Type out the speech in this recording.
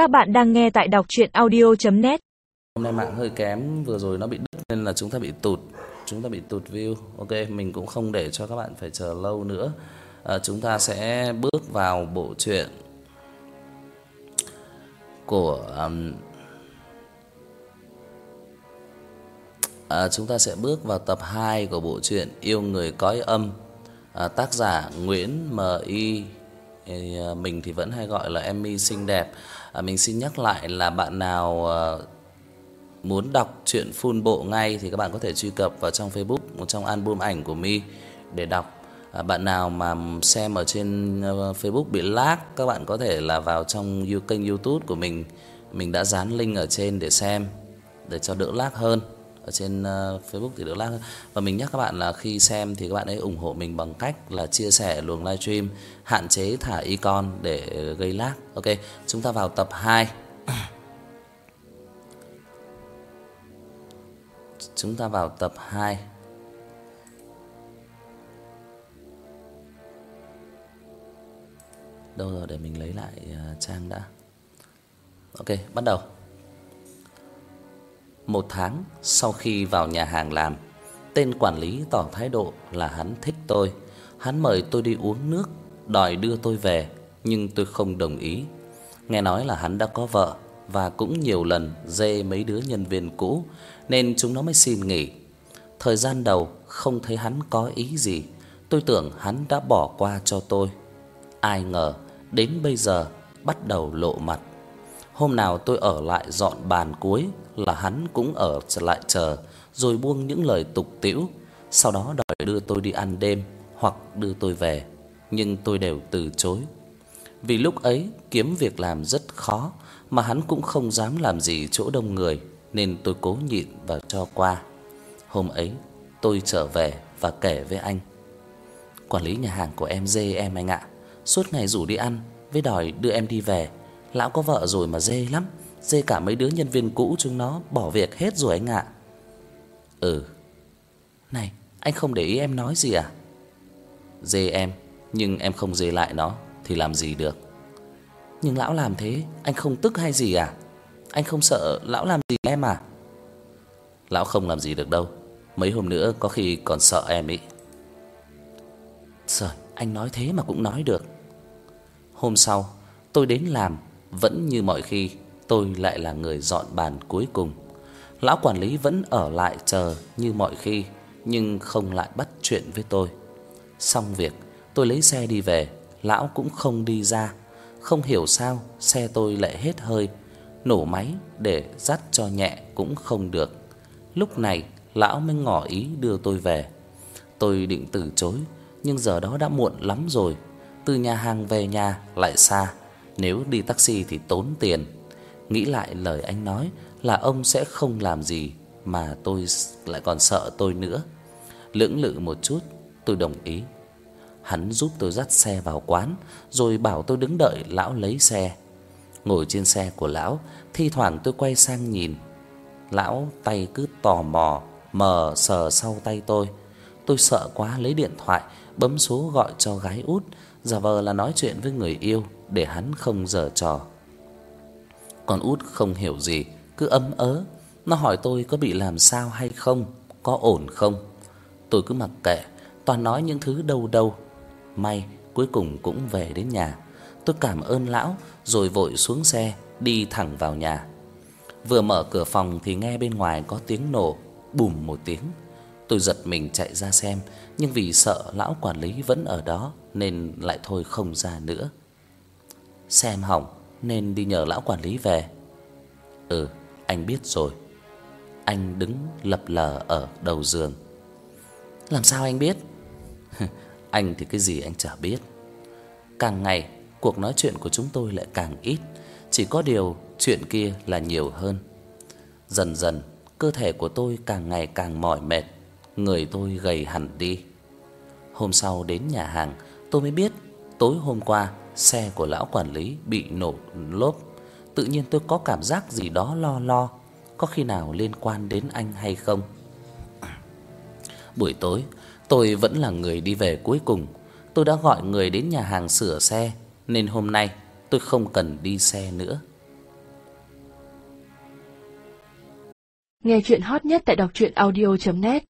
Các bạn đang nghe tại đọc audio net Hôm nay mạng hơi kém, vừa rồi nó bị đứt nên là chúng ta bị tụt, chúng ta bị tụt view. Ok, mình cũng không để cho các bạn phải chờ lâu nữa. À, chúng ta sẽ bước vào bộ truyện của um, à, chúng ta sẽ bước vào tập 2 của bộ truyện Yêu người cõi âm. À, tác giả Nguyễn M.I thì, ờ, mình thì vẫn hay gọi là Emmy xinh đẹp. À, mình xin nhắc lại là bạn nào à, muốn đọc truyện full bộ ngay thì các bạn có thể truy cập vào trong Facebook, một trong album ảnh của mi để đọc. À, bạn nào mà xem ở trên ờ, Facebook bị lag, các bạn có thể là vào trong kênh YouTube của mình. Mình đã dán link ở trên để xem để cho đỡ lag hơn. Ở trên uh, Facebook thì đỡ lag hơn. Và mình nhắc các bạn là khi xem thì các bạn hãy ủng hộ mình bằng cách là chia sẻ luồng livestream, hạn chế thả icon để gây lag. Ok, chúng ta vào tập 2. Chúng ta vào tập 2. Đâu rồi để mình lấy lại ờ, trang đã. Ok, bắt đầu. Một tháng sau khi vào nhà hàng làm, tên quản lý tỏ thái độ là hắn thích tôi. Hắn mời tôi đi uống nước, đòi đưa tôi về, nhưng tôi không đồng ý. Nghe nói là hắn đã có vợ và cũng nhiều lần dê mấy đứa nhân viên cũ nên chúng nó mới xin nghỉ. Thời gian đầu không thấy hắn có ý gì, tôi tưởng hắn đã bỏ qua cho tôi. Ai ngờ đến bây giờ bắt đầu lộ mặt. Hôm nào tôi ở lại dọn bàn cuối là hắn cũng ở lại chờ, rồi buông những lời tục tĩu, sau đó đòi đưa tôi đi ăn đêm hoặc đưa tôi về, nhưng tôi đều từ chối. Vì lúc ấy kiếm việc làm rất khó, mà hắn cũng không dám làm gì chỗ đông người nên tôi cố nhịn và cho qua. Hôm ấy tôi trở về và kể với anh. Quản lý nhà hàng của em dê em anh ạ, suốt ngày rủ đi ăn với đòi đưa em đi về. Lão có vợ rồi mà dê lắm, dê cả mấy đứa nhân viên cũ chúng nó bỏ việc hết rồi anh ạ. Ừ. Này, anh không để ý em nói gì à? Dê em, nhưng em không dê lại nó thì làm gì được. Nhưng lão làm thế, anh không tức hay gì à? Anh không sợ lão làm gì em à? Lão không làm gì được đâu. Mấy hôm nữa có khi còn sợ em ý. Trời, anh nói thế mà cũng nói được. Hôm sau, tôi đến làm, vẫn như mọi khi, tôi lại là người dọn bàn cuối cùng. Lão quản lý vẫn ở lại chờ như mọi khi, nhưng không lại bắt chuyện với tôi. Xong việc, tôi lấy xe đi về, lão cũng không đi ra. Không hiểu sao xe tôi lại hết hơi, nổ máy để dắt cho nhẹ cũng không được. Lúc này lão mới ngỏ ý đưa tôi về. Tôi định từ chối, nhưng giờ đó đã muộn lắm rồi. Từ nhà hàng về nhà lại xa, nếu đi taxi thì tốn tiền. Nghĩ lại lời anh nói là ông sẽ không làm gì mà tôi lại còn sợ tôi nữa. Lưỡng lự một chút, tôi đồng ý. Hắn giúp tôi dắt xe vào quán, rồi bảo tôi đứng đợi lão lấy xe. Ngồi trên xe của lão, thi thoảng tôi quay sang nhìn. Lão tay cứ tò mò mờ sờ sau tay tôi. Tôi sợ quá lấy điện thoại bấm số gọi cho gái út, giả vờ là nói chuyện với người yêu để hắn không giở trò. Còn út không hiểu gì, cứ ấm ớ, nó hỏi tôi có bị làm sao hay không, có ổn không. Tôi cứ mặc kệ, toàn nói những thứ đâu đâu. May cuối cùng cũng về đến nhà. Tôi cảm ơn lão rồi vội xuống xe đi thẳng vào nhà. Vừa mở cửa phòng thì nghe bên ngoài có tiếng nổ, bùm một tiếng. Tôi giật mình chạy ra xem, nhưng vì sợ lão quản lý vẫn ở đó nên lại thôi không ra nữa. Xem hỏng nên đi nhờ lão quản lý về. Ừ, anh biết rồi. Anh đứng lập lờ ở đầu giường. Làm sao anh biết? anh thì cái gì anh chả biết. Càng ngày cuộc nói chuyện của chúng tôi lại càng ít, chỉ có điều chuyện kia là nhiều hơn. Dần dần, cơ thể của tôi càng ngày càng mỏi mệt, người tôi gầy hẳn đi. Hôm sau đến nhà hàng, tôi mới biết tối hôm qua xe của lão quản lý bị nổ lốp. Tự nhiên tôi có cảm giác gì đó lo lo, có khi nào liên quan đến anh hay không? Buổi tối, tôi vẫn là người đi về cuối cùng. Tôi đã gọi người đến nhà hàng sửa xe nên hôm nay tôi không cần đi xe nữa. Nghe truyện hot nhất tại doctruyenaudio.net